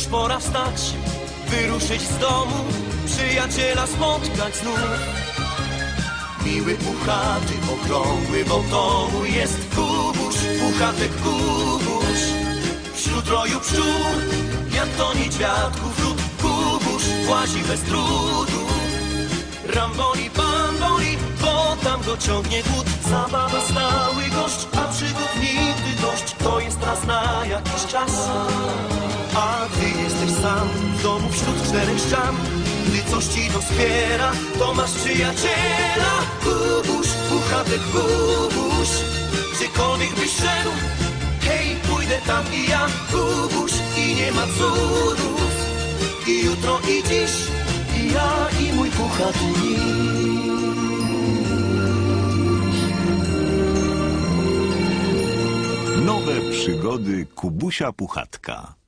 już pora wstać, wyruszyć z domu, przyjaciela spotkać znów. Miły, puchaty, okrągły, bo w domu jest kubusz, puchatek kubusz. Wśród roju pszczół, jak to niedźwiadków lud, kubusz włazi bez trudu. Ramboli, bamboli, bo tam go ciągnie głód. Zabawa stały gość, a przygód nigdy dość. To jest raz na jakiś czas. Ty jesteś sam w domu wśród czterech ścian. Gdy coś ci doskwiera, to masz przyjaciela. Kubuś, puchatek kubuś. Gdziekolwiek byś szedł, hej, pójdę tam i ja. Kubuś i nie ma cudów. I jutro i dziś, i ja i mój puchaty Nowe przygody Kubusia Puchatka.